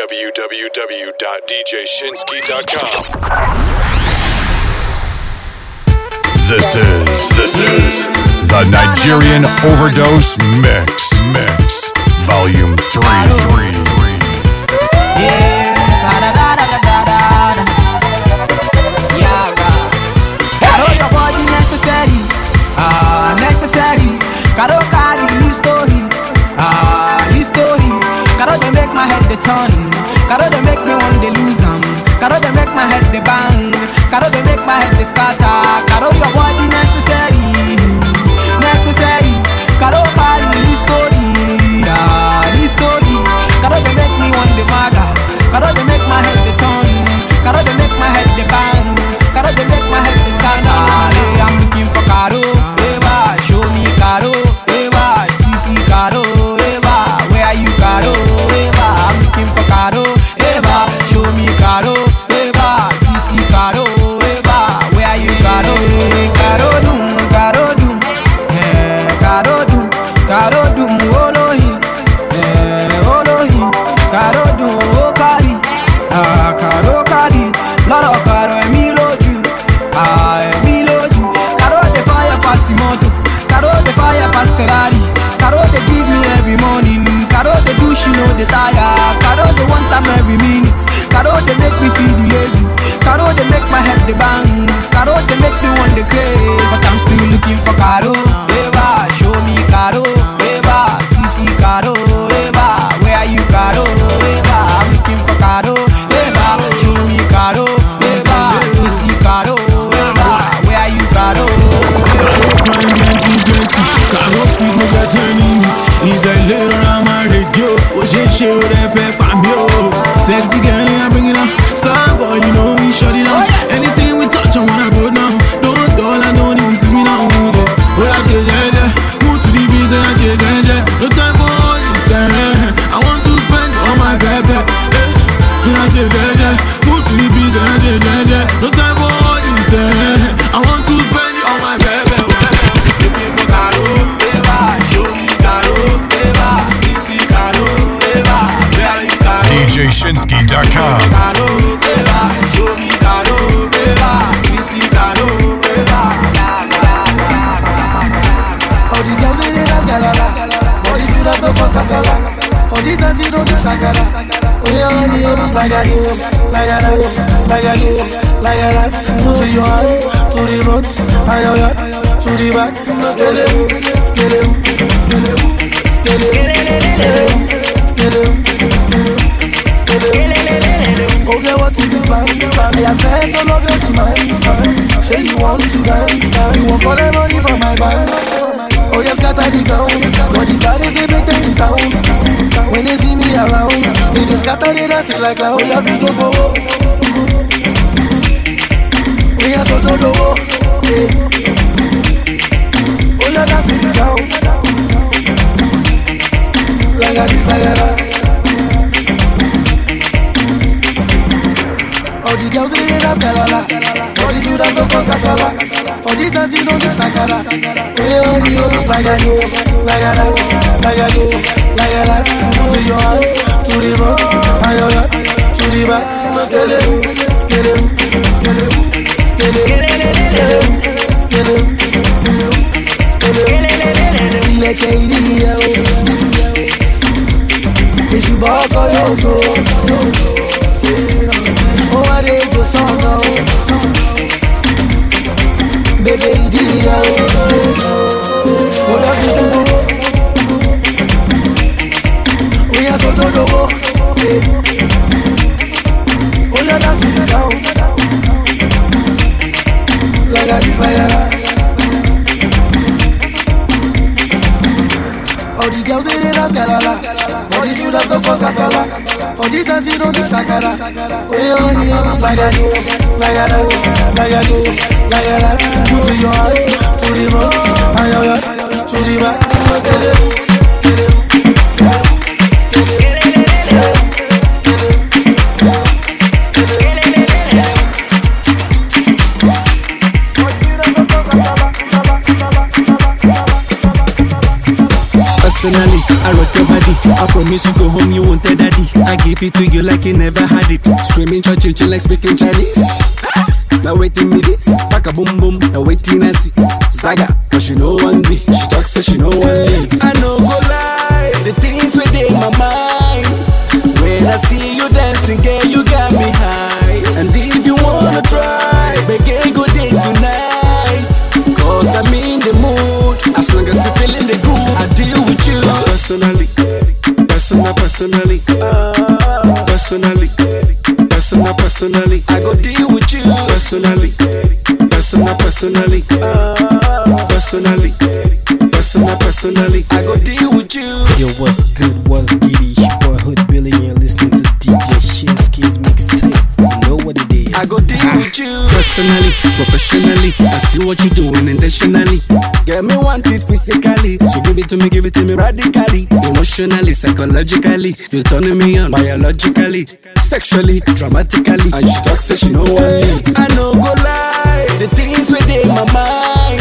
www.djshinsky.com. This is this is the Nigerian Overdose Mix Mix Volume 3 3 Yeah, da da da da da da da. Yeah, God. Caro your body necessary, ah necessary. Caro carry new story, ah new story. Caro they make my head the turn, Caro they make me want to lose 'em. Caro they make my head the bang, Caro they make my head the scatter. Caro? DJShinsky.com. Caro, Eva, show me Caro, Eva, CC Caro, Eva. All the girls they dey dance galala, all the students no cause kasala. For this dance you don't do shakara. Oh yeah, honey, oh, like a this, like a that, like a this, like a that. To your hand, to the front, and your yard, to the back. Skele, skele, skele, skele, skele, skele, skele. Okay, what is the plan? I have bet all of your demands. Say you want to dance, you want for the money from my band. Oh yes, scatter the ground. Got the baddest they them in town. When they see me around, they just scatter they dance like a eh. oh yeah, video go. Oh yeah, so do do. Oh yeah, to the ground. Like a this, like that. The girls they dey dance galala All the students no cause kasala For this dance you don't do shakara Hey oh, like a this, like a that, like a this, like a that To your hand, to the front, and your yard, to the back. Skele, skele, skele, skele, skele, skele, skele Ilẹ̀kẹ̀ ìdíyẹ o. Èṣù bọ́ ọkọ̀ yóò tó ó wá dé jò sọ́nà o. Bébé ìdíyẹ o. Mo lọ fi dúró. Ó yẹ sọ́jọ́ lówó. Ó yẹ dá fi dúró o. Like a this, like that. All the girls they dance galala All the students go cause kasala For this dance you don't do shakara Oh yeah, honey, I'm like a this Like a that, like a this, like a that Put to your hand, to the front And your to the back Personally, I rotate your body. I promise you go home, you won't tell daddy. I give it to you like you never had it. Screaming, church, chill like speaking Chinese. Now waiting me this, back a boom boom. Now waiting I see Zaga, but she know one me. She talks so she know one leave. I know go lie, the things within my mind. When I see you dancing, girl, you got me high. And if you wanna try, make a good day tonight. Cause I'm in the mood. As long as you feeling the groove, Personally, personal, personally, personally, personal, personally. I go deal with you. Personally, personal, personally, personally, personal, personally. I go deal with you. Yo, what's good? What's giddy? It's your boy Hood Billy, and you're listening to DJ Shinsky's mixtape. You personally, professionally. I see what you're doing intentionally. Get me want it physically, so give it to me, give it to me radically, emotionally, psychologically. You're turning me on biologically, sexually, dramatically. And she talks, so she know what I know go lie, the things within my mind.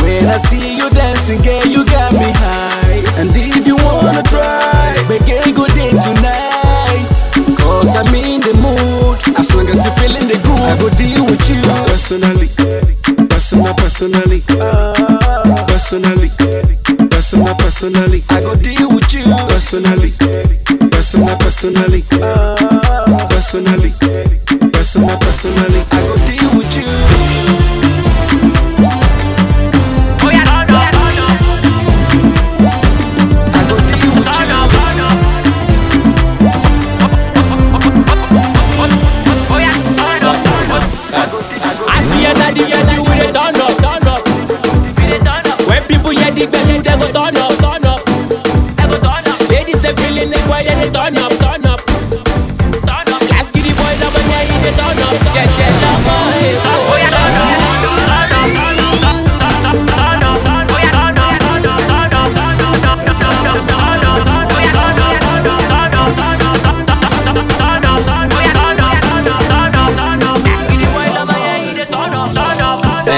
When I see you dancing, girl, you got me high. And if you wanna try, make a good day tonight. Cause I'm in the mood. As long as you feeling the groove, I go deal with you. Personally, personal, personally, personally, personal, personally. I go deal with you. Personally, personal, personally, personally, personal, personally. I go deal with you.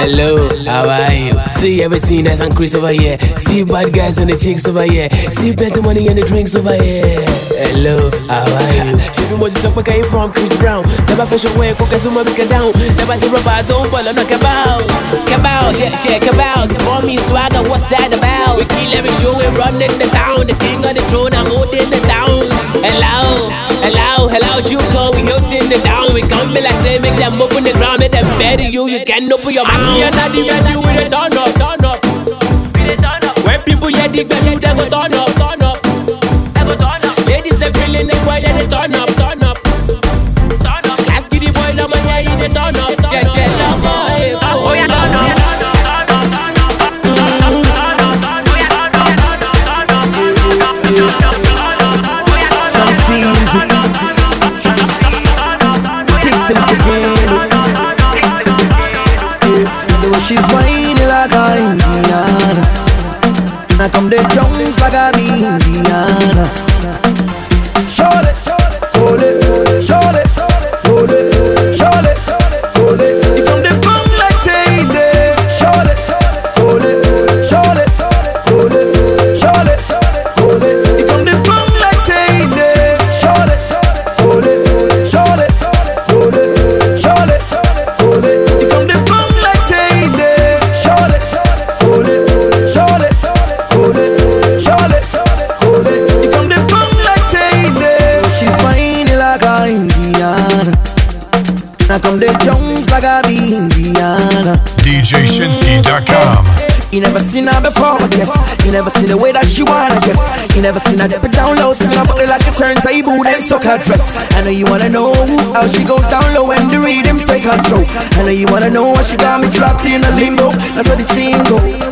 Hello, how are you? See everything that's on Chris over here. See bad guys and the chicks over here. See plenty money and the drinks over here. Hello, how are you? She be Moses up, where from? Chris Brown. Never fashion way, cook as someone make down. Never to rubber, don't follow, no cabal. Cabal, yeah, yeah, cabal. For me, swagger, what's that about? We kill every show, we run in the town. The king of the throne, I'm holding the town. Hello, hello, hello, you go, we holding the down. We come like say, make them open the ground, make them bury you. You can open your mouth. I see your daddy, daddy with a turn up, turn up. When people hear the bell, they go turn up, turn up. Ladies they feeling the then they turn up, turn up. Yes You never seen the way that she wanna get You never seen her dip it down low Swing her body like a turntable Then suck her dress. I know you wanna know How she goes down low When the rhythm take control. I know you wanna know What she got me trapped in a limbo. That's how the team go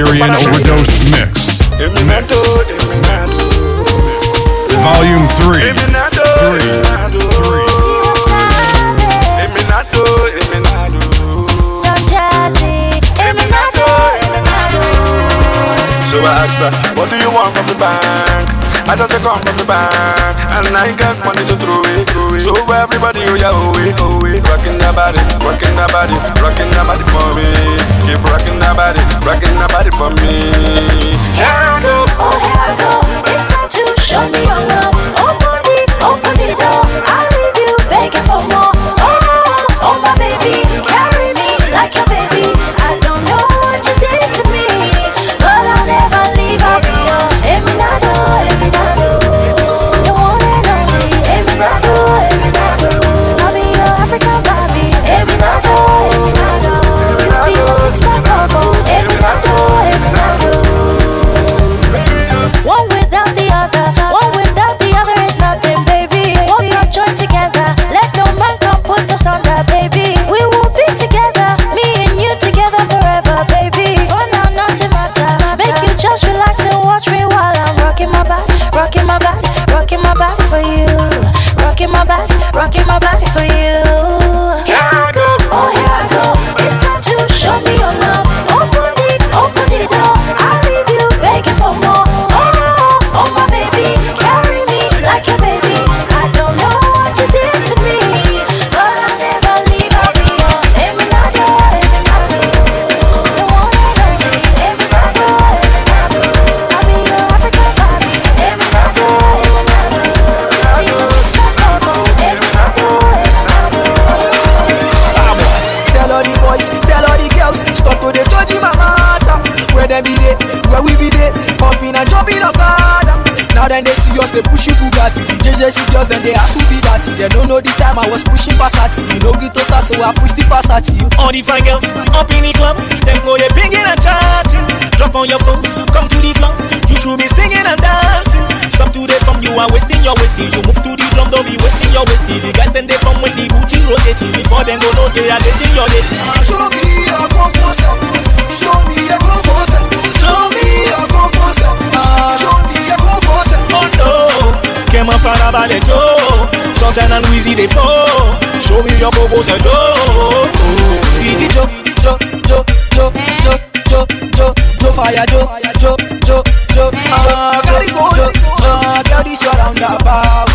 Nigerian Overdose Mix. Mix. Volume 3. Eminado, Three. Eminado, Three. Eminado, Eminado. Eminado, Eminado. So I asked her, what do you want from the bank? I just come from the bank And I got money to throw it, throw it. So everybody, oh yeah, oh it, oh it Rockin' that body, rockin' that body Rockin' that body for me Keep rockin' that body, rockin' that body for me Here I go Oh, here I go. It's time to show me your love. Open the, open the door. I'll leave you begging for more. Oh, oh, oh my baby, girls, then they ask who be that. They don't know the time I was pushing Passati. You know Grito star, so I push the Passati. All the fine girls up in the club, them go they pinging and chatting. Drop on your phones, come to the floor. You should be singing and dancing. Stop to the from you are wasting your wasting. You move to the drum, don't be wasting your wasting. The guys then they from when the booty rotating. Before them go know they are dating your dating. Show me your composer. Show me composer. Kema farabalẹ̀ jó. Sultan and Wizzy they flow. Show me your bobos and Joe. Fidi jo, jo, jo, jo, jo, jo, jo, jo, fire jo, jo, jo, jo, ah, carry go, jo, ah, girl this your roundabout.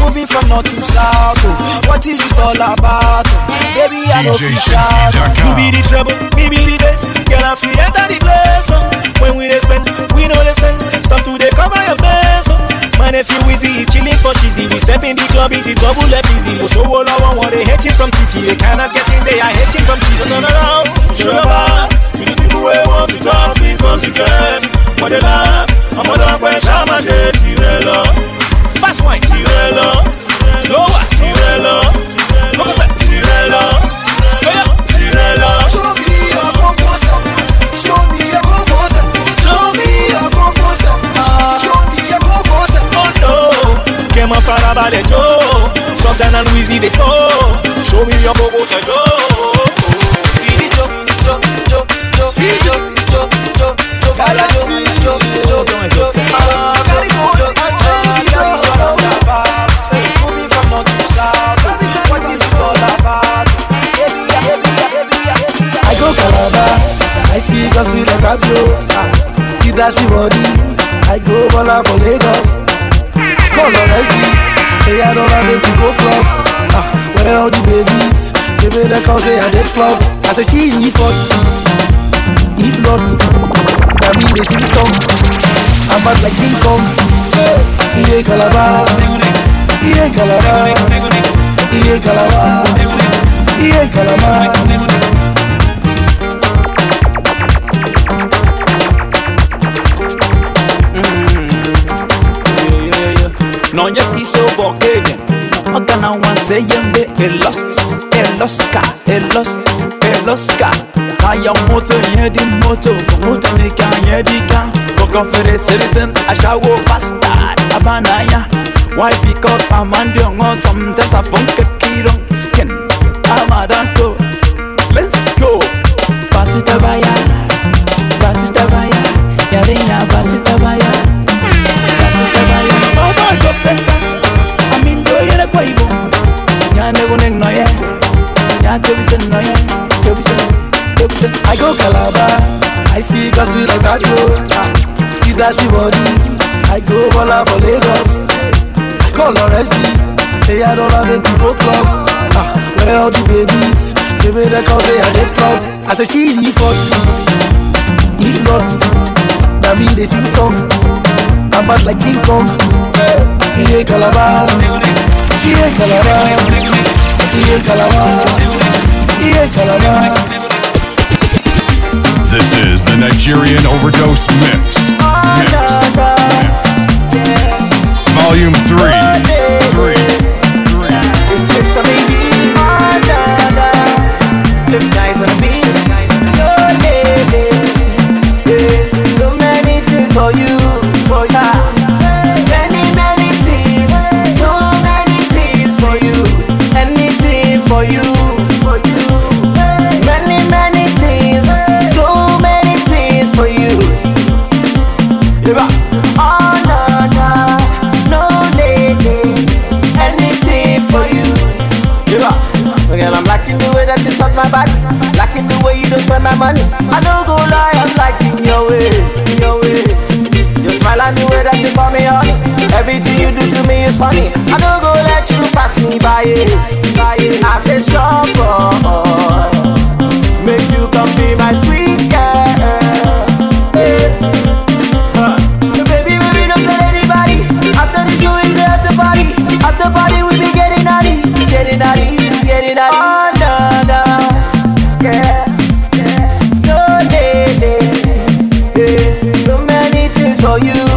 Moving from north to south, oh. what is it all about? oh? Baby I shout. oh. You be the treble, me be the bass. Girl, as we enter the place, oh. when we dey spend, we know they send. Stop to cover your face, oh. My nephew Wizzy is chilling for cheesy. We step in the club, it is double F easy. Oh, so all I want, they hating from TT. They cannot get in, they are hating from TT. Turn around, show back to the people who want to talk because you can. What they laugh, I'm a dog when Shama say Tirello. Fast wine, Tirello. Slower, Tirello. Coco farabalẹ̀ jó. Sultan and Wizzy dey flow. Show me your jó. Ah, ah. Moving from north to south. What is it all about? I go Calabar, I see girls with a. Ah, you dash me body. I go Bola for Lagos. I I say I don't want to go club. Ah, where all the babies? Say me they call say I did club. I say she's if not, if not, that me they sing song. I'm bad like King Kong. He ain't Calabar, he ain't Calabar, he ain't Calabar, he ain't Calabar. onye piso lost, ọ ga na nwanse ihe mgbe elost eloska motor. eloska. Kaya moto ihe dị moto moto na-eke anya dịka gọgọfere citizen ashawo bastard aba n'anya why? Because ama ndị ọṅụ ọzọ m desa fọ nkekirọ skin. Amada go let's go. Pass it away. Dash me body, I go Bola for Lagos. I call on I say I don't have to go club. Ah, where all the babies? Say me they call say I did club. I say she's if not, if not, now me they sing song. I'm bad like King Kong. He ain't Calabar, he ain't Calabar, he ain't Calabar, he ain't Calabar. This is the Nigerian Overdose Mix. Mix. Mix. Volume 3. 3. 3. So many things for you, body, liking the way you don't spend my money. I don't go lie, I'm liking your way, your way. Your smile and the way that you call me honey, everything you do to me is funny. I don't go let you pass me by, it, by it. I say sure, make you come be my sweet girl. Yeah. Huh. Baby, be not tell anybody. After the show is the after party. After party, we be getting naughty, getting naughty, getting naughty. For you,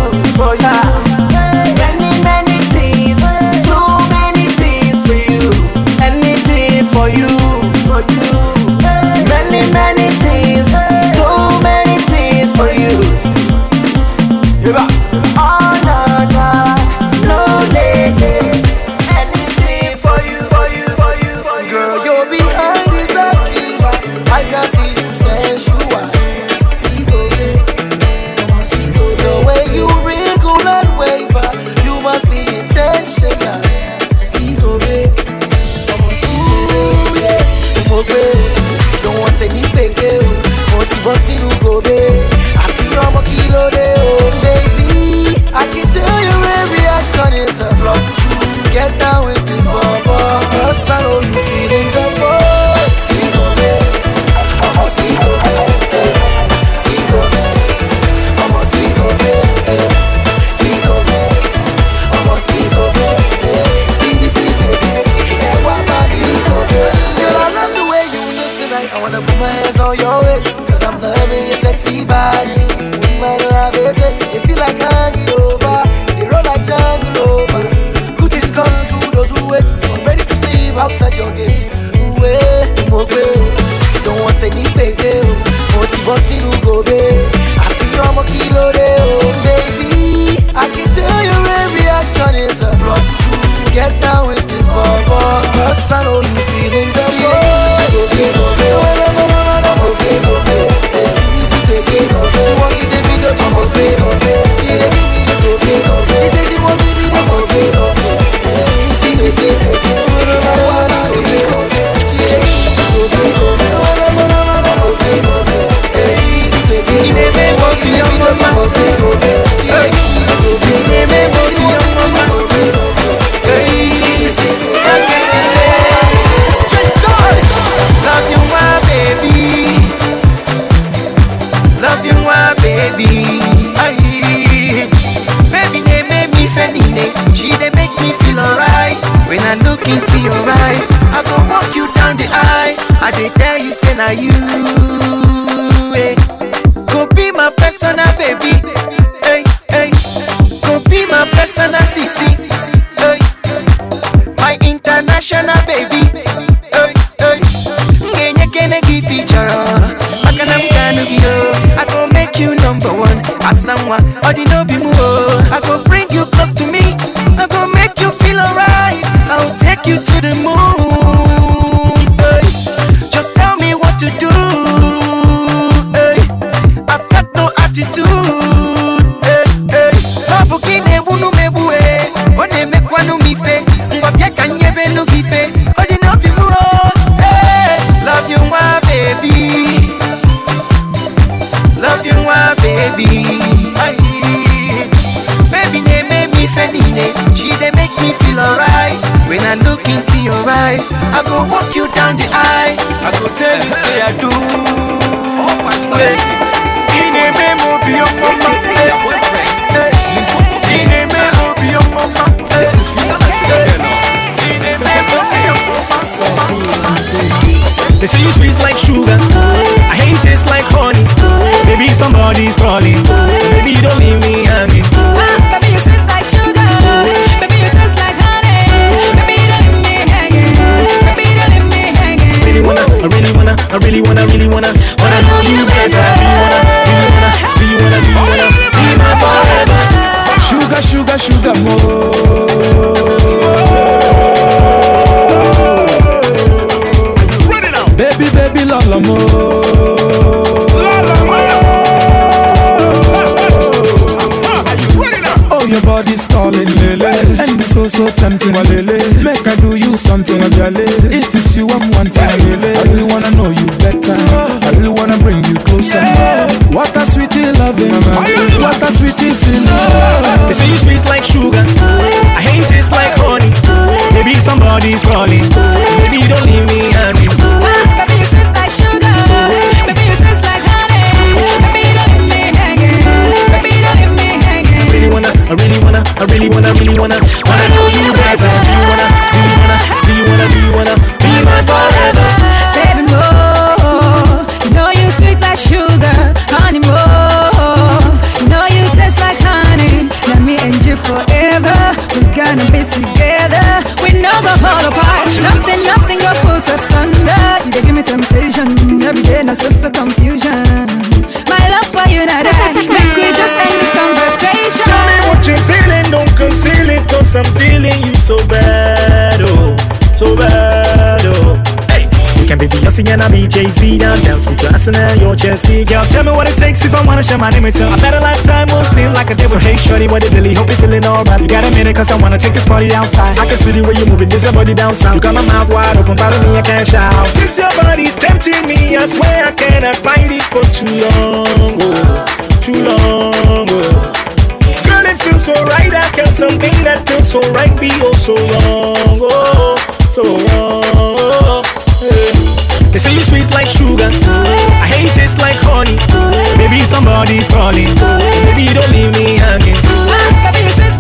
something, and dance with your and your Chelsea. Girl, tell me what it takes if I wanna share my name with you. A lifetime will seem like a day with Hey, shorty, what it really hope you're feeling alright. You got a minute, cause I wanna take this party outside. I can see the way you're moving, this your body down south. You got my mouth wide open, follow me, I can't shout. This your body's tempting me, I swear I cannot fight it for too long, oh, too long, oh. Girl, it feels so right. I can't something that feels so right be oh so wrong, oh so wrong. Hey. They say you sweet like sugar. I hate taste like honey. Maybe somebody's calling. Maybe you don't leave me hanging. Baby, you sweet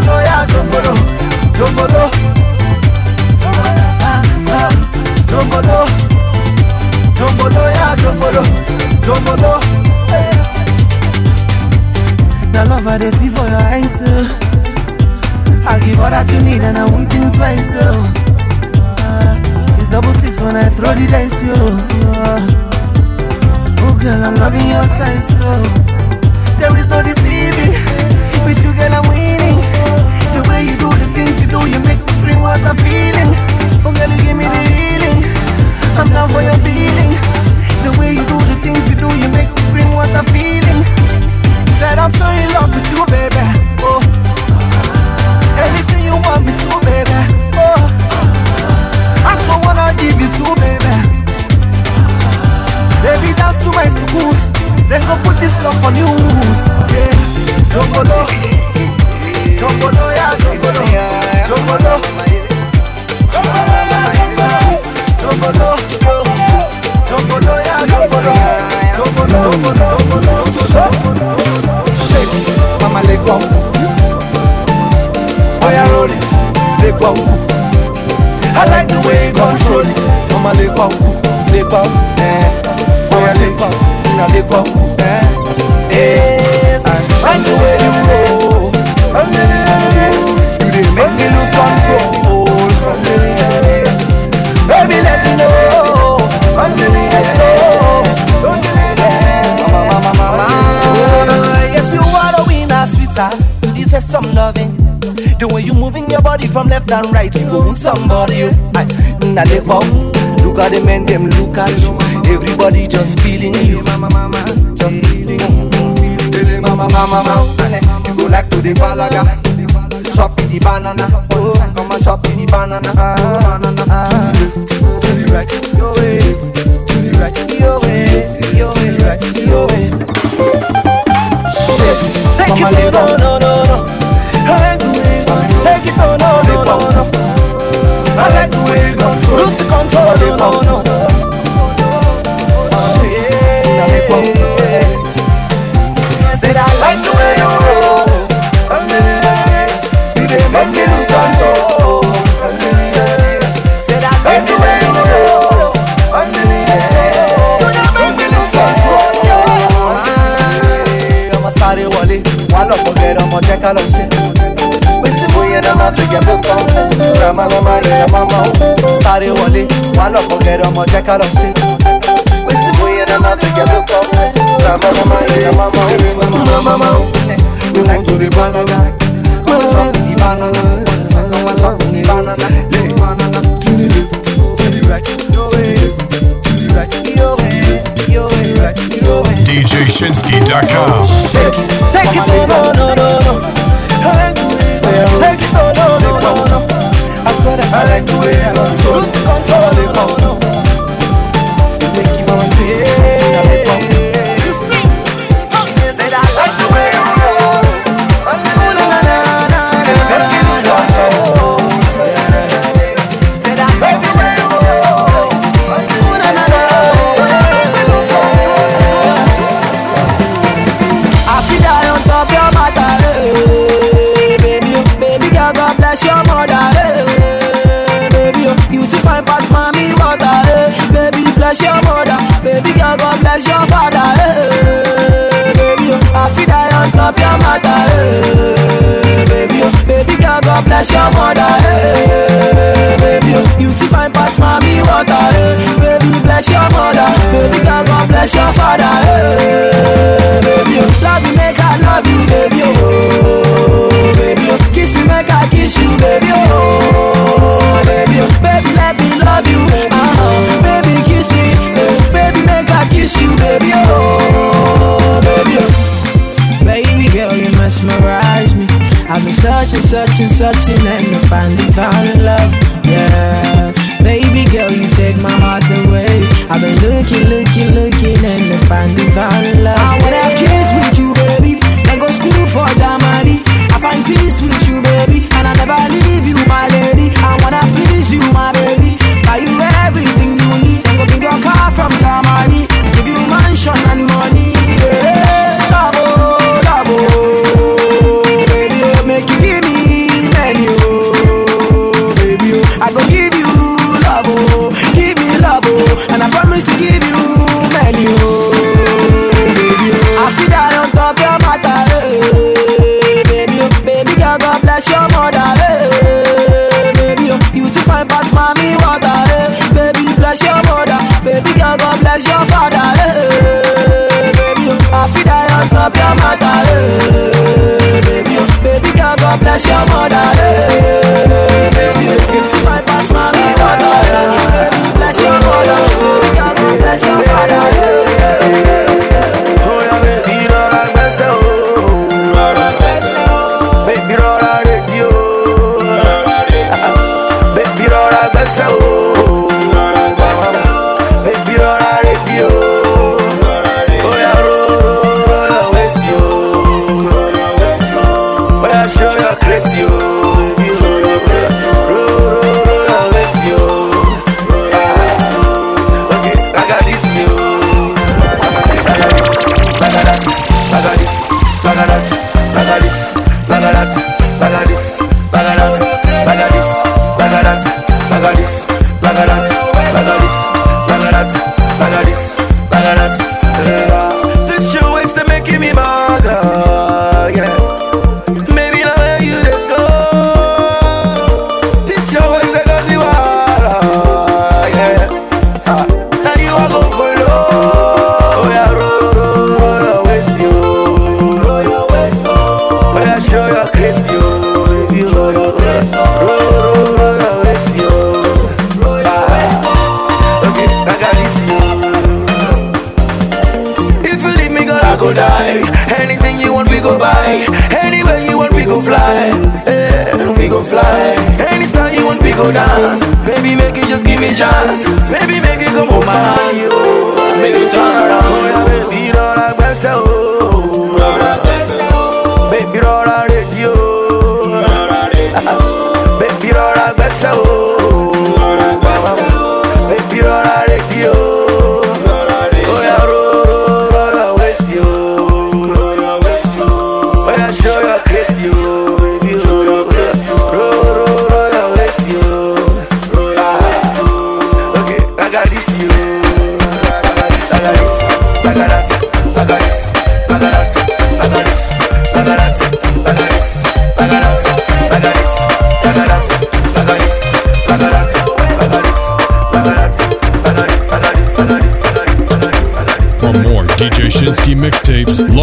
low, yeah, don't go low, don't go low. Ah, ah, go low, don't go low, yeah. Yeah. Now love I see for your eyes, oh. I give all that you need and I won't think twice, yo. Uh, it's double six when I throw the dice, yo. Oh girl, I'm loving your size, yo. There is no deceiving. With you, girl, I'm winning. The way you do the things you do, you make me scream what I'm feeling. Oh girl, you give me the healing. I'm down for your feeling. The way you do the things you do, you make me scream what I'm feeling. Said I'm so in love with you, baby. Oh. Anything you want me to, baby. Oh, I so wanna give you to, baby. Baby, dance to my schools. Then go put this love on news. Yeah. Jongolo. Jongolo, yeah, Jongolo. Jongolo. Jongolo. Jongolo, yeah, Jongolo. Jongolo, Jongolo, Jongolo. Shake it, mama, let go. Oh, roll it, let go. I like the way you control it. Mama, let go, let go. Eh. Oh yeah, lick one Now lick one. Yes, I like the way you roll. You make me lose control. Baby, let me know. Mama, mama, mama. Oh, yes, you are a winner, sweetheart. You deserve some loving. The way you moving your body from left and right, you own somebody. I, they pop. Look at the men, them look at you. Everybody just feeling you. Mama, mama, just feeling you. Mama, mama, mama. You go like to the balaga. Chop the banana. Oh, come and chop the banana. Ah, ah. To the right, your way. To the right, your way. Your way, right, your way. Shake it, take it, no, no, no, no. I like the way you control. Take it, no, no, no, no, no. I like the way you control. Lose control, no, no, no. Said I like the way you roll. You dey make me lose control. Said I like the way you roll. You dey make me lose control. Ọmọ sáré wọlé, wà lọ́pọ̀ gẹ̀rẹ́ ọmọ jẹ́ ká lọ sí. Pèsè Sáré wọlé, wà lọ́pọ̀ gẹ̀rẹ́ ọmọ jẹ́ ká lọ sí. Pèsè bóyá náà máa tó jẹ pé kàn. Ràmá máma yẹn náà máma ó. Ràmá máma ó. You like to the banana. Come on, chop the banana. Come on, chop the banana. Yeah. To the left, to the right. Your way, to the right. Your way, your way, right. Your way. DJShinsky.com. Shake it, shake it, no, no, no, no, I way. I swear that I like the way you control. Lose control, wanna say, baby. oh, Baby girl, God bless your mother, eh. baby. oh, You too fine past mommy water, eh. baby. Bless your mother, baby girl, God bless your father, eh. baby. oh, Love me, make I love searching, searching, searching, and I finally found love. Yeah, baby girl, you take my heart away. I've been looking, looking, looking, and I finally found love. I wanna have kids with you, baby. Then go school for Germany. I find peace with you, baby, and I never leave you, my lady. I wanna please you, my baby. Buy you everything you need. Then go bring your car from Germany. Give you mansion and money.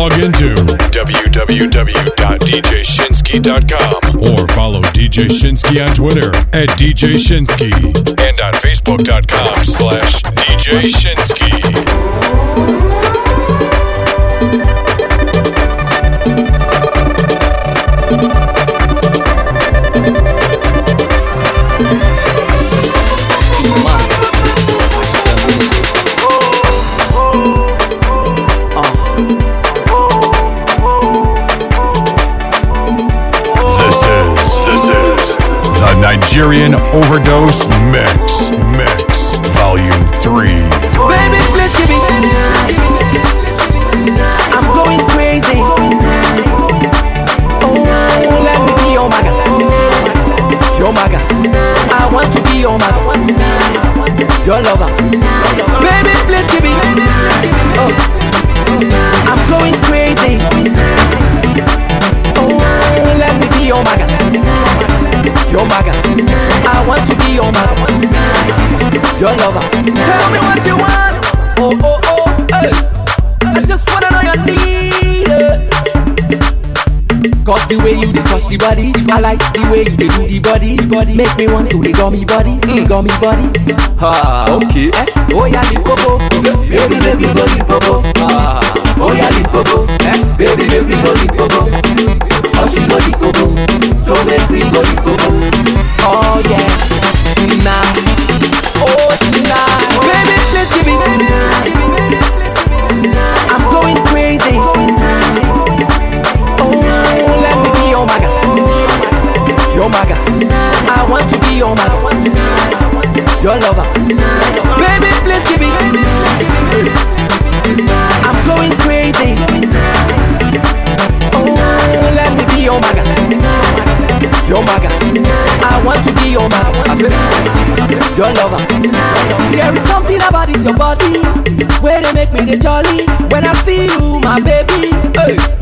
Log into www.djshinsky.com or follow DJ Shinsky on Twitter at DJ Shinsky and on Facebook.com slash DJ Shinsky. Nigerian Overdose Mix Mix Volume 3. Baby, please give it. I'm going crazy. Oh, let me be your maga. Your maga. I want to be your maga. Your lover. Baby, please give it. Oh, I'm going crazy. The body, I like the way you do the body. body. Make me want to the gummy body, mm. gummy body. Ah, okay. Eh? Oh yeah, the popo. Baby, me go the popo. Ah. Oh yeah, the popo. Eh? Baby, me go the popo. Oh, she go the popo. So make me go the popo. Oh yeah, tonight. Oh tonight. Baby, please give it. I'm going maga. I want to be your maga. Your lover. Baby, please give it. I'm going crazy. Oh, let me be your maga. Your maga. I want to be your maga. I said, your lover. There is something about this your body where they make me the jolly. When I see you, my baby,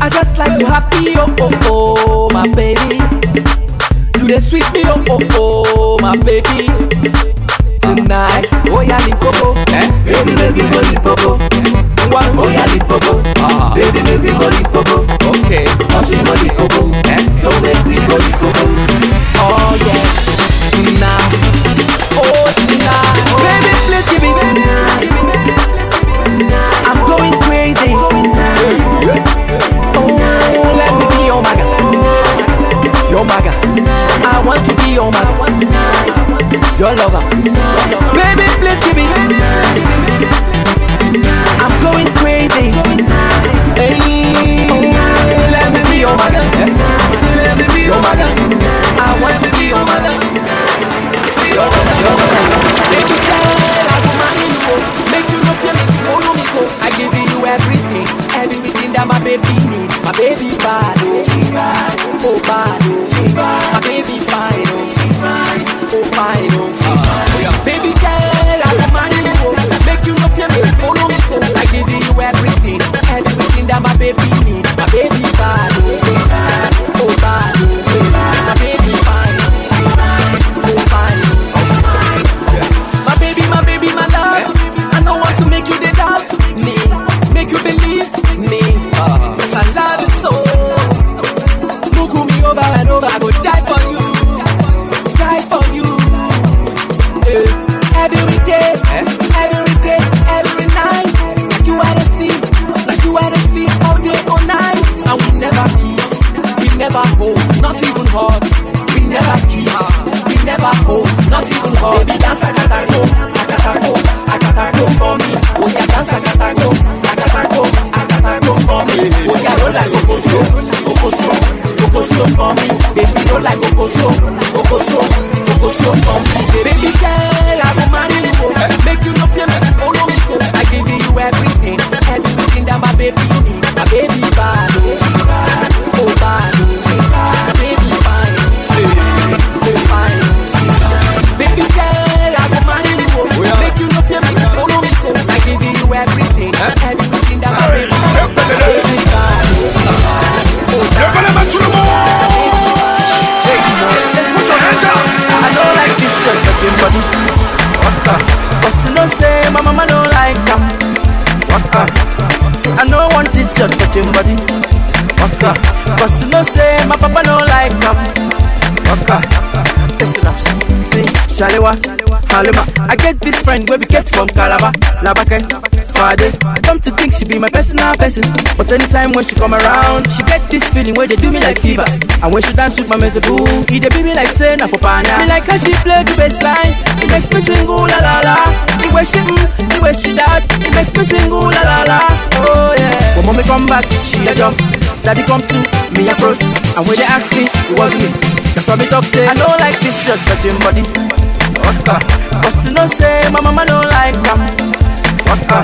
I just like to happy. Oh oh oh, my baby. They sweet me, oh oh oh, my baby. Tonight, oh yeah, Limpopo, eh? Baby, make me go Limpopo. One, oh yeah, Limpopo, ah. Baby, make me go Limpopo. Okay, oh she go Limpopo, eh? So make me go Limpopo. Oh yeah, tonight, oh tonight, baby, please give it. I'm going crazy. Oh, let me be your maga, your maga. I want to be your maga, your lover. Baby, please give it. I'm going crazy. Hey, let me be your maga, let me be your maga. I want to be your maga, your maga, your maga. Make you no fear, make you follow me go. I give you everything, everything that my baby need. My baby bad, she bad, oh bad, she bad. My baby fine, oh, she fine, oh fine, oh, she fine. Baby girl, I go marry you. oh. Make you no fear, make you follow me go. I give you everything, everything that my baby friend where we get from Calabar, Labake, Fade. Come to think she be my personal person, but anytime when she come around, she get this feeling where they do me like fever. And when she dance with my mezeboo, it dey be me like say na for pana. Me like how she play the bass line, it makes me sing ooh la la la. The way she mm, the way she that, it makes me sing ooh la la la. Oh yeah. When mommy come back, she a jump. Daddy come to me a froze, and when they ask me, it wasn't me. That's why me talk say I don't like this shirt touching body. Waka. But you know say my mama don't like them. Waka.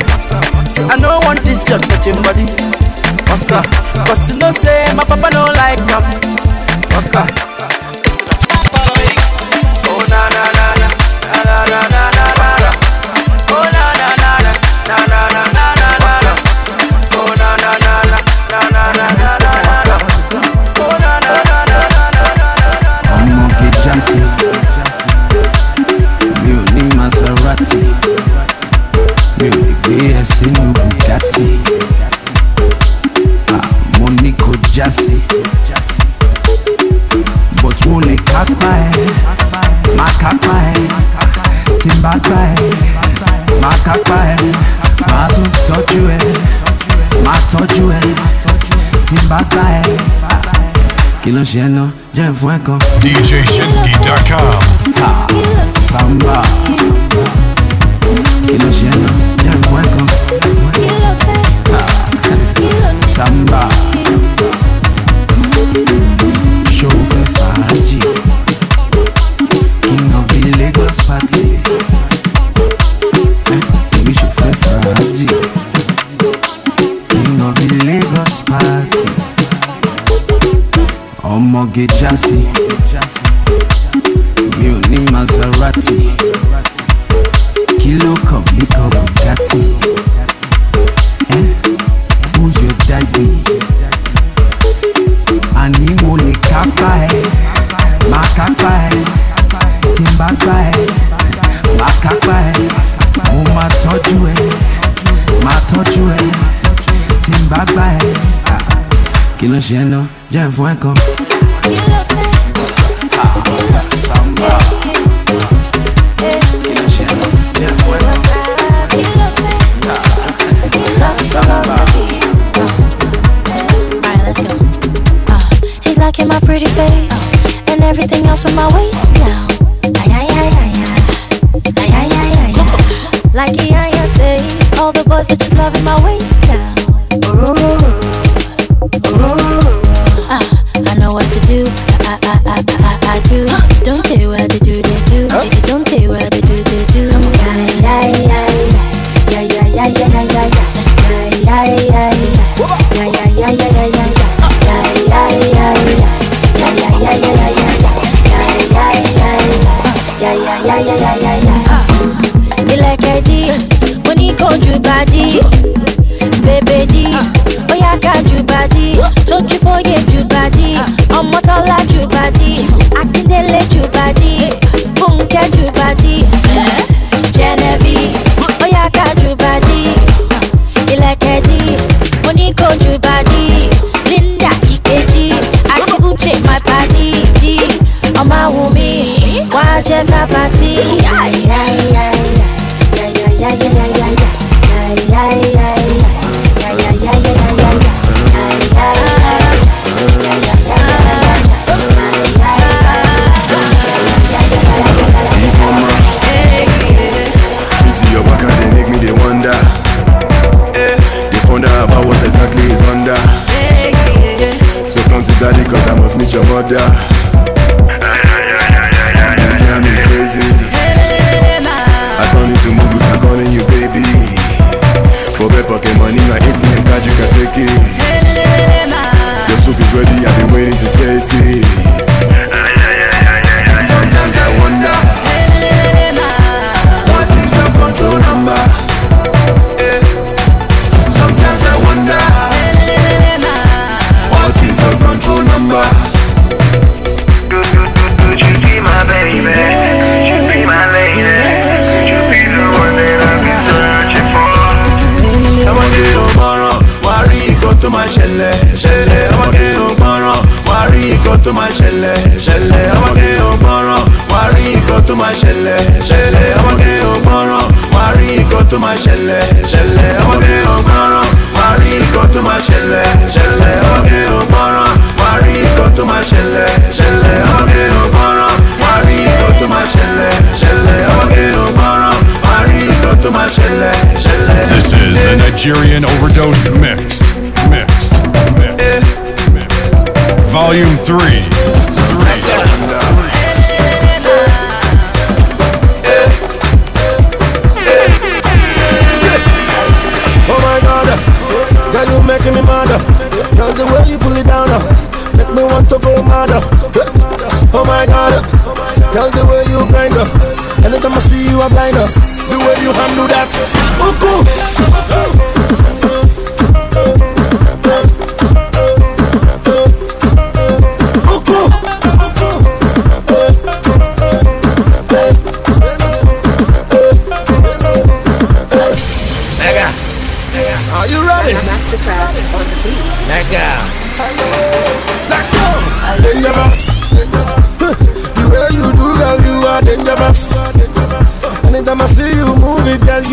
I don't want this shirt touching body. Waka. But you know say my papa don't like them. Waka. Oh na na na na na na na na na na. Oh na na na na na na na na na na. Oh na na na na na na na na na na. Oh na na na na na na na. ọmọge jásí mi que los cielos ya en fuego. DJShinsky.com ah, Samba. Que los cielos ya en fuego. Ah, samba. Uh, he's liking my pretty face and everything else with my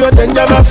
you, then you're dangerous.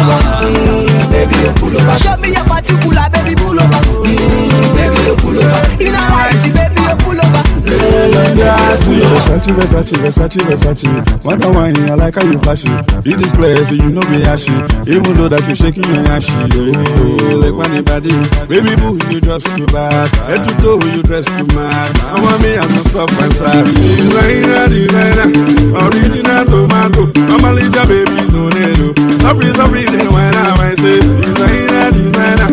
Baby, you pull over. Show me your particular, baby, pull over. Versace, Versace, Versace, Versace. What a wine, I like how you flash it. In this place, you know be ashy. Even though that you shaking your ashy. Oh, like when body. baby boo, you dress too bad. Head to toe, you dress too mad. I want me, I'm not stop and sad. Designer, designer, original tomato. I'm a your baby tornado. Sorry, sorry, then why now I say designer, designer,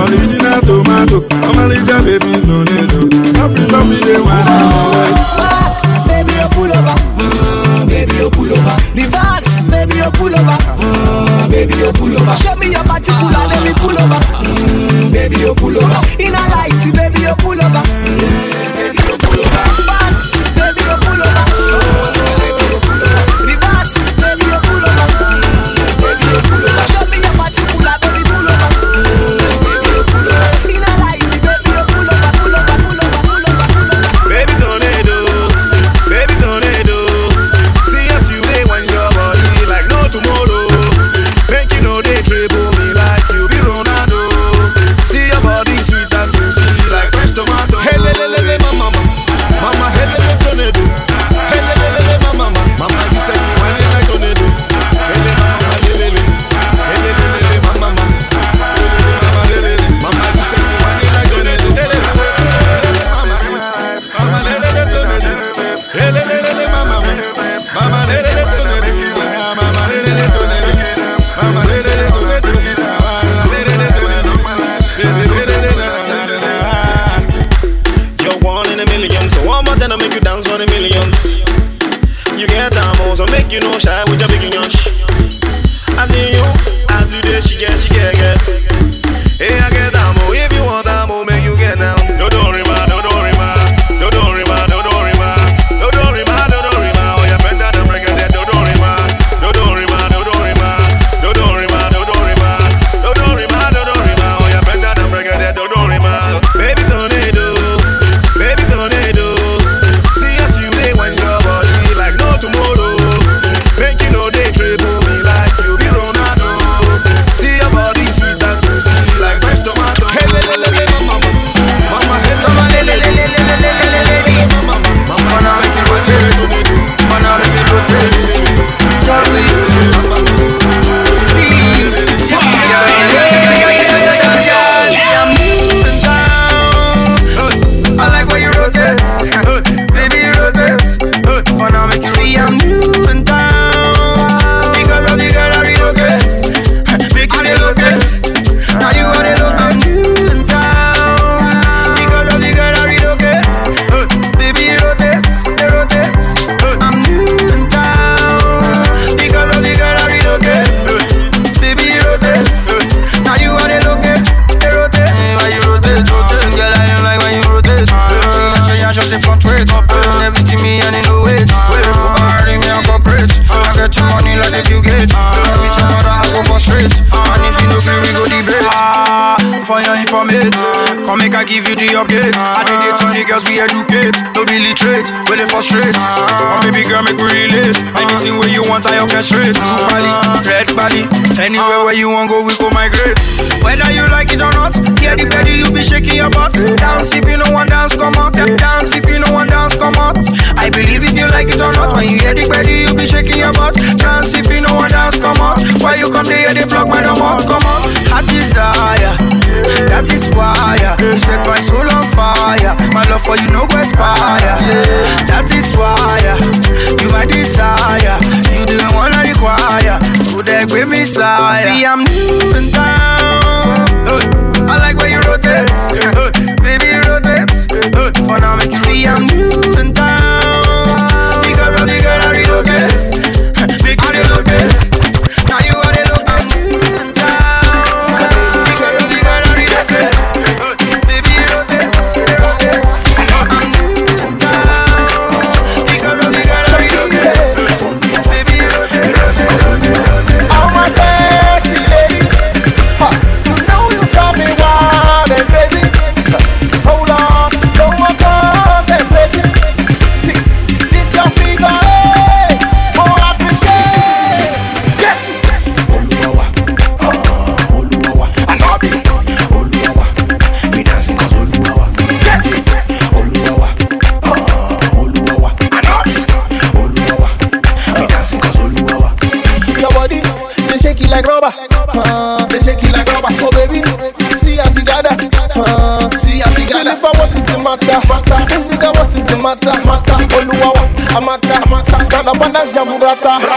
original tomato. I'm a your baby tornado. Sorry, sorry, then why now I say. your pullover. Mm, baby, your pullover. Show me your particular, let me pull over. Mm, baby, your pullover. In a light, baby, your pullover. give you the update. I did it to girls we educate. No be literate, when they frustrate. Or baby girl, make we relate. Anything where you want, I orchestrate. Blue Bali, red Bali. Anywhere where you want go, we go migrate. Whether you like it or not, here the belly, you be shaking your butt. Dance if you know one dance, come out. Dance if you know one dance, come out. I believe if you like it or not. When you hear the belly, you be shaking your butt. Dance if you know what dance, come on. Why you come to hear the block my door, come on. I desire, that is why you set my soul on fire. My love for you no go expire. That is why you my desire. You the one I require. Who that great messiah? See, I'm new in town. I like where you rotate, baby rotate. For now, make you see I'm new in town. contratar.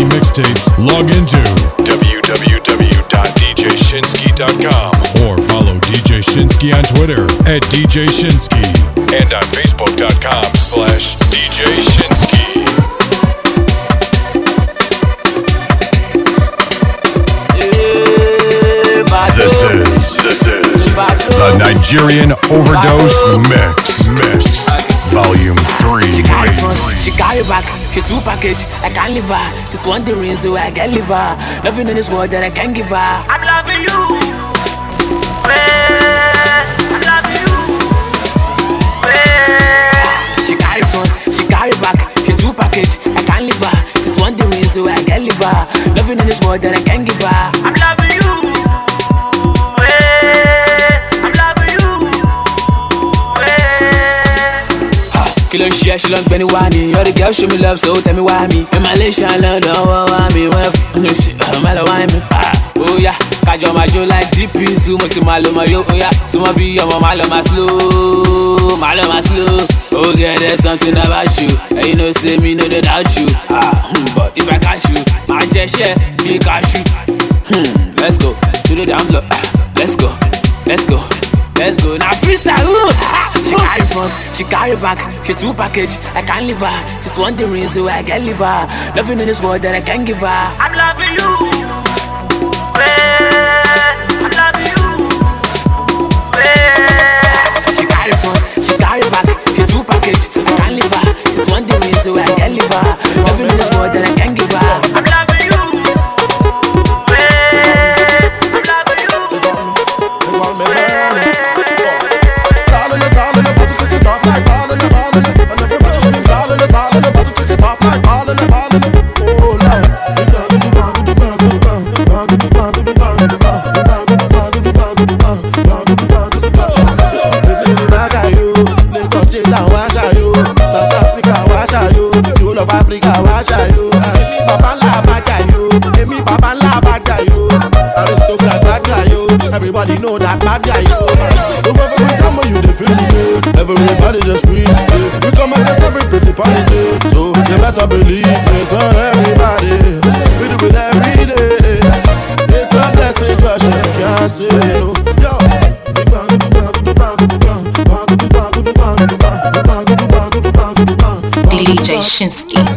Shinsky mixtapes, log into www.djshinsky.com or follow DJ Shinsky on Twitter at DJ Shinsky and on facebook.com slash DJ Shinsky. This is, this is the Nigerian Overdose Mix, Mix, Volume 3 she's two package. I can't leave her. She's one the reason why I can leave her. Nothing in this world that I can give her. I'm loving you. I'm loving you. She carry front, she carry back, she's two package. I can't leave her. She's one the reason why I can leave her. Nothing in this world that I can give her. I'm loving you. Kí ló ń ṣe ṣe ló ń gbẹni wá ni all the girls show me love so tell me why me in Malaysia London wọ́n wá mi wọ́n fún mi ṣe ọmọ lọ wá mi. Oya kájọ máa jó like deep zoo mo ti máa lo mọ yó oya súnmọ́ bí ọmọ máa lọ máa slow máa lọ máa slow. Oh girl there's something about you and you know say me no dey doubt you. Ah, hmm, but if I catch you máa jẹ ṣẹ́ bí cashew. Hmm, let's go to the down floor. Ah, let's go let's go. Let's go now freestyle. Ooh. She carry front, she carry back, she's two package. I can't leave her. She's one the reason why I can leave her. Nothing in this world that I can't give her. I'm loving you. I'm loving you. Krasinski.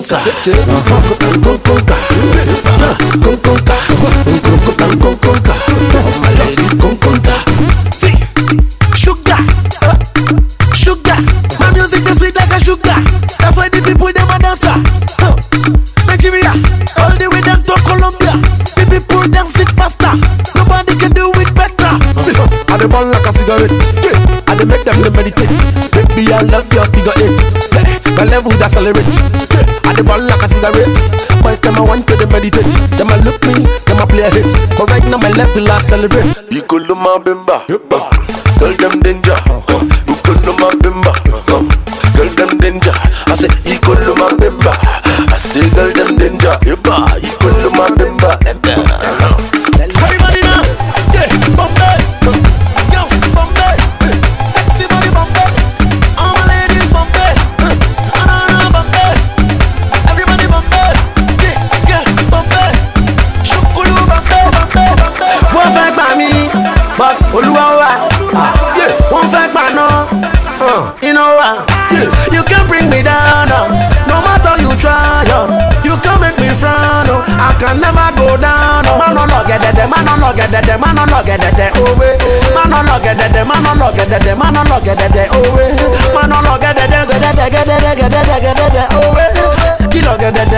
conca, conca, conca, conca, my ladies con. See, sugar, sugar, my music is sweet like a sugar. That's why the people them a dancer. Nigeria, all the way down to Colombia, the people them sit faster. Nobody can do it better. See, I dey burn like a cigarette. Yeah. I dey make them meditate. Baby, I love your figure eight. My level that's celebrate. The ball like a cigarette. Boys them I want to meditate. Them I look me, them I play a hit. But right now my level I celebrate. You could do my bimba. Girl, them danger. You could do my bimba. Girl, them danger. I say,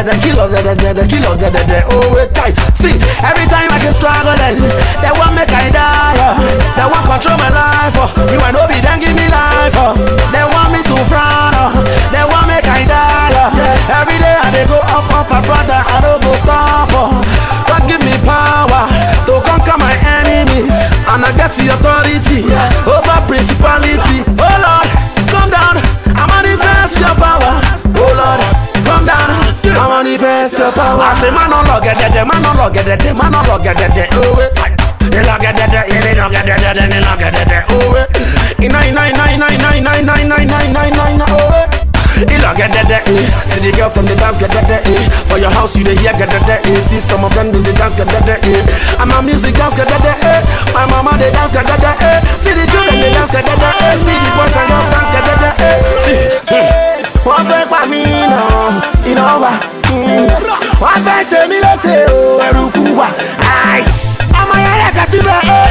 da kilo da da da kilo da da da oh wait tight. See, every time I just struggle, then they want make I die. They man no lọ gẹ̀dẹ̀dẹ̀ òwe ìlọ gẹ̀dẹ̀dẹ̀ ìlọ gẹ̀dẹ̀dẹ̀ ìlọ gẹ̀dẹ̀dẹ̀ òwe iná iná iná iná iná iná iná iná iná iná iná iná òwe ìlọ gẹ̀dẹ̀dẹ̀ eh. see the girls dem dey dance gẹ̀dẹ̀dẹ̀ eh. for your house you dey hear gẹ̀dẹ̀dẹ̀ eh. see some of them dem dey dance gẹ̀dẹ̀dẹ̀ eh. and my music dance gẹ̀dẹ̀dẹ̀ eh. my mama dey dance gẹ̀dẹ̀dẹ̀ eh. see the children dey dance gẹ̀dẹ̀dẹ̀ eh. see the boys and girls dance gẹ̀dẹ̀dẹ̀ eh. see. hmm. wọ́n fẹ́ pa mí náà iná wà. Hmm. wọ́n fẹ́ ṣe mí léṣe o kú wà. Ice. ọmọ yẹn rẹ̀ kẹ́ síbẹ̀ ẹ́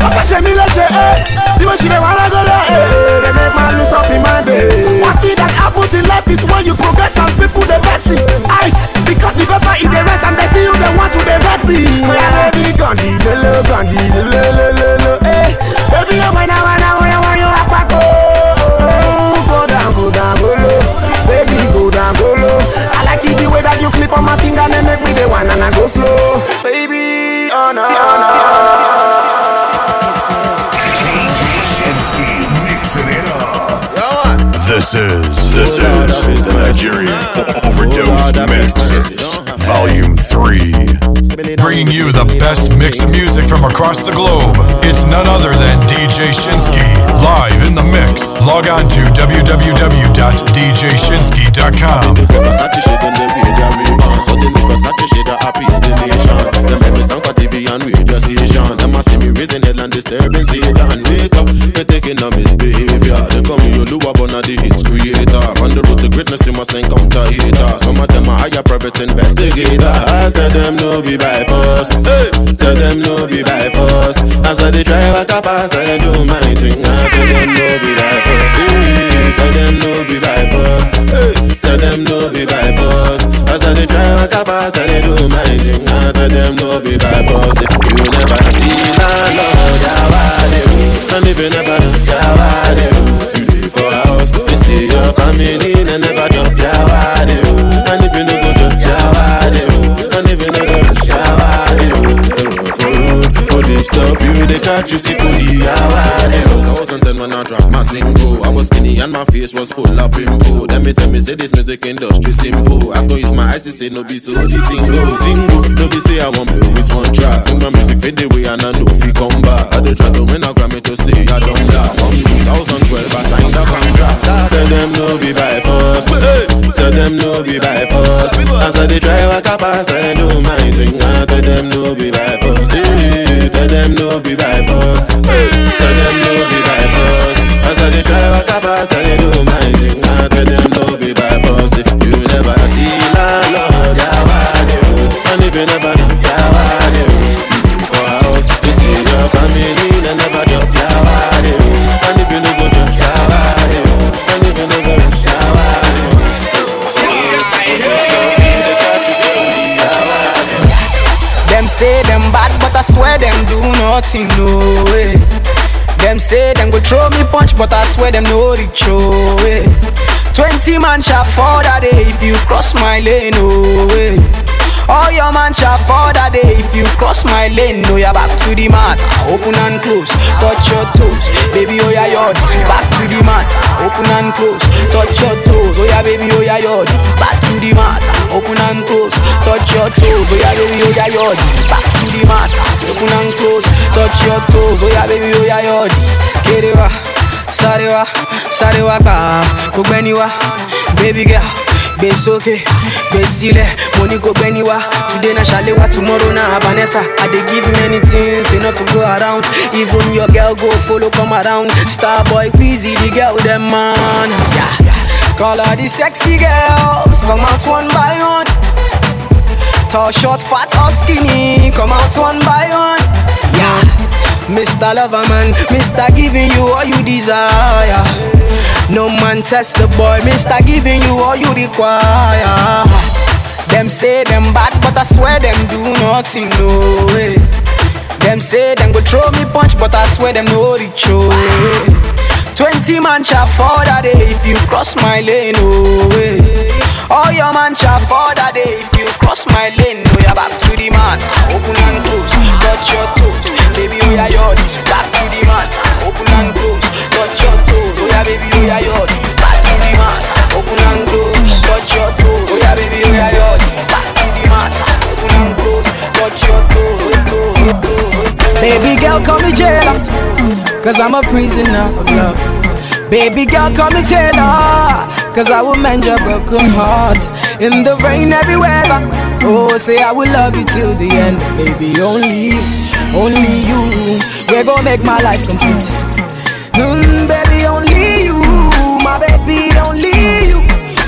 wọ́n fẹ́ ṣe mí léṣe ẹ́ bí mo ṣe lè wà lọ́gọ́dọ̀ ẹ́ they make man lose up in day. one thing that happens in life is when you progress and people dey vex you. Ice because the paper e dey rest and they see you dey want to dey vex you. Oya baby gandi lele gandi lele lele ẹ́ yo wẹ́nà way that you clip on my finger make me the one and I go slow. Baby oh no. Oh no. This is this is Nigerian Overdose Mix, Volume Three, bringing you the best mix of music from across the globe. It's none other than DJ Shinsky live in the mix. Log on to www.djshinsky.com. Versace them, a see me raising hell and disturbing Satan. Wake up, they taking a misbehavior. They call me Oluwa Burna, the hits creator. On the road to greatness, you must encounter hater Some of them are higher private investigator. I tell them no be by force. Hey, Tell them no be by force. As I they try walk up, as I do my thing. I tell them no be by force. hey, Tell them no be by force hey, Tell them no be by force As I try walk up, as I do my thing. I tell them no be by force You never see my Lord, Yahweh And if you never They catch you, see police Yahweh Thousand ten when I drop my single I was skinny and my face was full of pimple. Then me tell me say this music industry simple. I go use my eyes to say no be so the tingle Tingle, no be say I want blow with one track When my music fade away and I know if he come back. I dey try to win a Grammy to say I don't One 2012 I signed a contract. Tell them no be by force. Tell them no be by force. As I dey try walk up I do my thing. I tell them no be by force Tell them no be by force. Tell them no be by force. As I dey try walk up as I dey do my thing. I tell them no be by force. You never see la Lord Yahweh And if you never know Yahweh You? For house. You see your family They never drop Yahweh And if you no go drop Yahweh And if you never rush Them say them bad, but I swear them do nothing, no way. Them say them go throw me punch, but I swear them no reach oh eh. Twenty man shall fall that day if you cross my lane oh eh. All your man shall fall that day if you cross my lane. No, you're back to the mat, open and close, touch your toes, baby. Oh yeah, yard, back to the mat, open and close, touch your toes. Oh yeah, baby. Oh yeah, yard, back to the mat, open and close, touch your toes. Oh yeah, baby. Oh yeah, yard, back to the mat, open and close, touch your toes. Oh yeah, baby. Oh yeah, yard. Kerewa, sarewa, sarewa pa, kugbeniwa, baby girl. Gbé sókè gbé sílẹ̀ mo ní kò gbẹ́ni wá today na ṣàléwá tomorrow na vanessa i dey give many things enough to go around even your girl go follow come around star boy Wizzy the girl dem man. Yeah. call all the sexy girls come out one by one. Tall, short, fat or skinny, come out one by one. Yeah. Mr. Loverman, Mr. Giving you all you desire. No man test the boy, Mr. Giving you all you require. Them say them bad, but I swear them do nothing, no way. Them say them go throw me punch, but I swear them no reach, oh. Twenty man shall fall that day if you cross my lane, oh way. All your man shall fall that day if you cross my lane. Oh, you're back to the mat, open and close, touch your toes, baby. Oh, yeah, yard, back to the mat, open and close, touch your toes. Yeah, baby. Oh, yeah, yard, back to the mat, open and close, touch your toes. Oh, yeah, baby. Oh, yeah, yard, back to the mat, open and close, touch your toes. Baby girl, call me jailer, cause I'm a prisoner of love. Baby girl, call me Taylor. Cause I will mend your broken heart In the rain, every weather Oh, say I will love you till the end Baby, only only you We're gonna make my life complete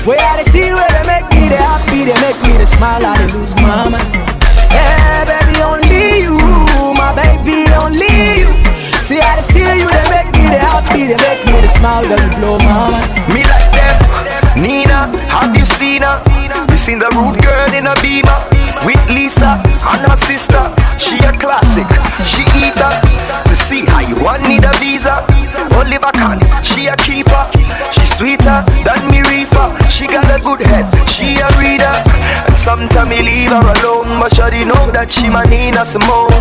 Where I see where they make me they happy They make me they smile, I they lose my mind. Yeah, baby, only you My baby, only you. See how they see you, they make me they happy They make me they smile, girl, blow my mind. Me like them Nina, have you We seen the rude girl in a beamer with Lisa and her sister. She a classic, she eat her. To see how you want need a visa. Oliver Kahn, she a keeper. She sweeter than me reefer. She got a good head, she a reader. And sometimes me leave her alone, but she know that she my Nina Simone.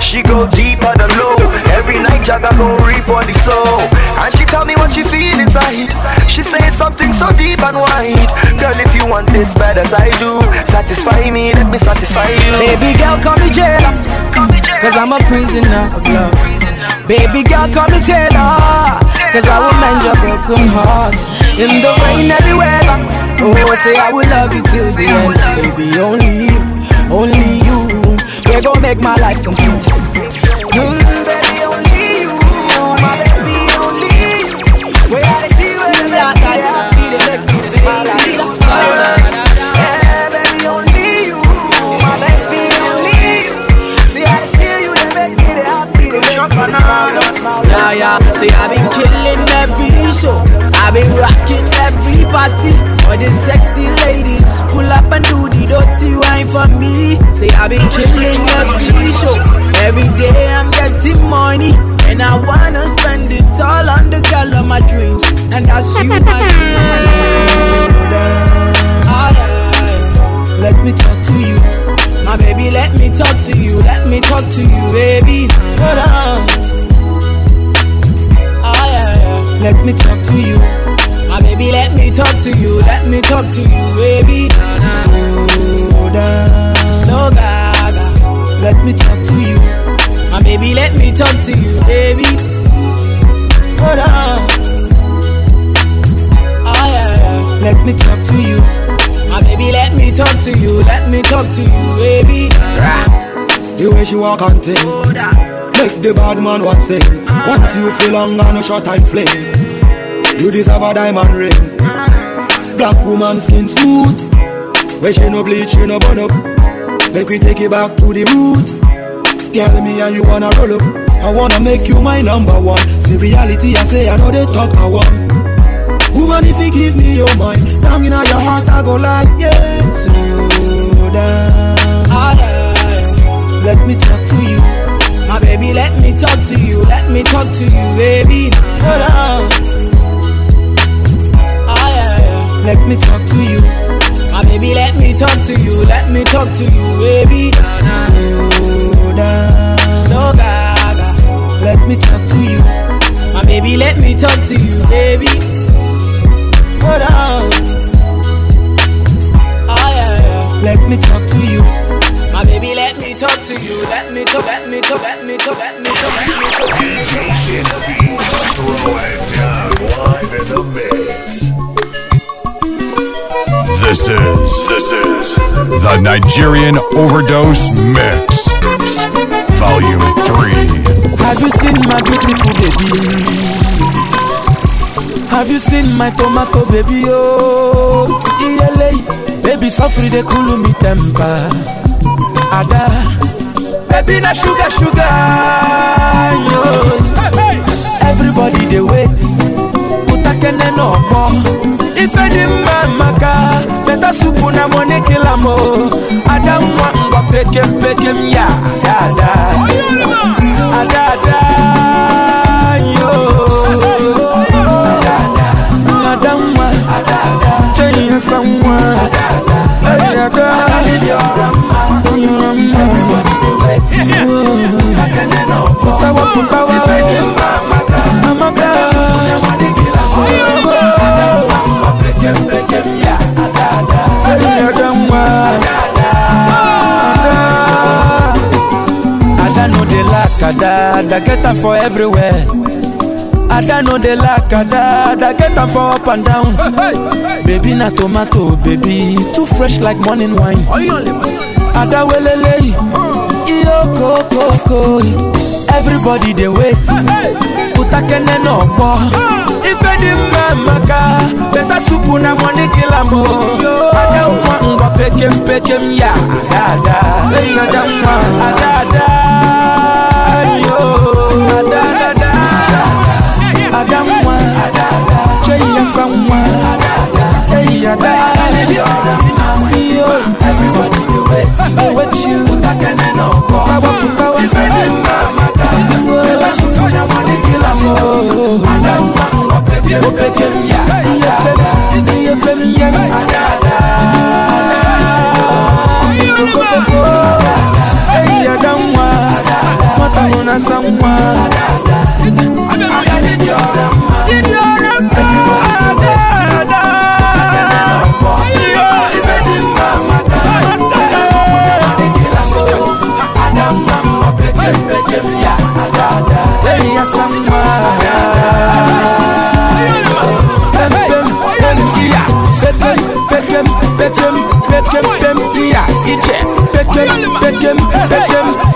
She go deep deeper than low. Every night Jagga gon' reap on the soul. And she tell me what she feel inside. She say something so deep and wide. Girl, if you want this bad as I do, satisfy me, let me satisfy you. Baby girl, call me jailer. Cause I'm a prisoner of love. Baby girl, call me Taylor. Cause I will mend your broken heart. In the rain, every weather. Oh, say I will love you till the end. Baby, only you, only you. We're gonna make my life complete. Baby, only you. My baby, only you. I see you I happy. They make me smile, I need a smile. You. You. See, see you, they. They smile. Yeah. See, I've been killing every show. I've been rocking every party. All the sexy ladies pull up and do the dirty wine for me. Say I've been killing every show. Every day I'm getting money. The way she and thing Make the bad man want sing Want you feel long on a short time fling You deserve a diamond ring. Black woman skin smooth. Where she no bleach, she no burn up. Make we take it back to the root. Girl, me and you wanna roll up? I wanna make you my number one. See reality, I say I know they talk I want. Woman, if you give me your mind Down in your heart, I go like, yeah Slow down. Let me talk to you. My baby, let me talk to you. Let me talk to you, baby. Hold on. Ah, yeah, yeah. Let me talk to you. My baby, let me talk to you. Let me talk to you, baby. Slow down. Slow gaga. Let me talk to you. My baby, let me talk to you, baby. Hold on. Ah, yeah, yeah. Let me talk to you. Talk to you. Let me talk, let me talk, let me talk, let me talk, let me talk. DJ Shinsky, throw it down live in the mix. This is this is the Nigerian Overdose Mix, Volume Three. Have you seen my beautiful baby? Have you seen my tomato baby? Oh, iyele, baby sofri de cool me temper. Ada, baby na sugar sugar. Yo. Everybody they wait, utakene no more. Ife di mma maka, better soup na money kill am oh. Ada nwa ngwa pekem pekem ya, ada ada, ada I get them for everywhere. I don't know the lack of that. I get them for up and down. Hey, hey, hey. Baby, na tomato, baby. Too fresh like morning wine. Ada welele. Hmm. Iyo koko ko. Everybody they wait. Utakene no bo. Hmm. Ife di mamaka. Beta supu na money kila mo. Ada umwa ngwa pekem pekem ya. Ada ada. Ada umwa. Ada ada. Ada nwa, chey ya sanwa. Hey, ada. Everybody dey wait. I wait you. Putawa putawa. Ife di mma maka, better soup na money kill am o. Ada ya, ada ada. Iye pem ya, ada ada. Hey, ada pem, pem, iya. Pekem, pekem, pekem, pekem, pem, iya. Ije. Pekem, pekem, pekem, pekem,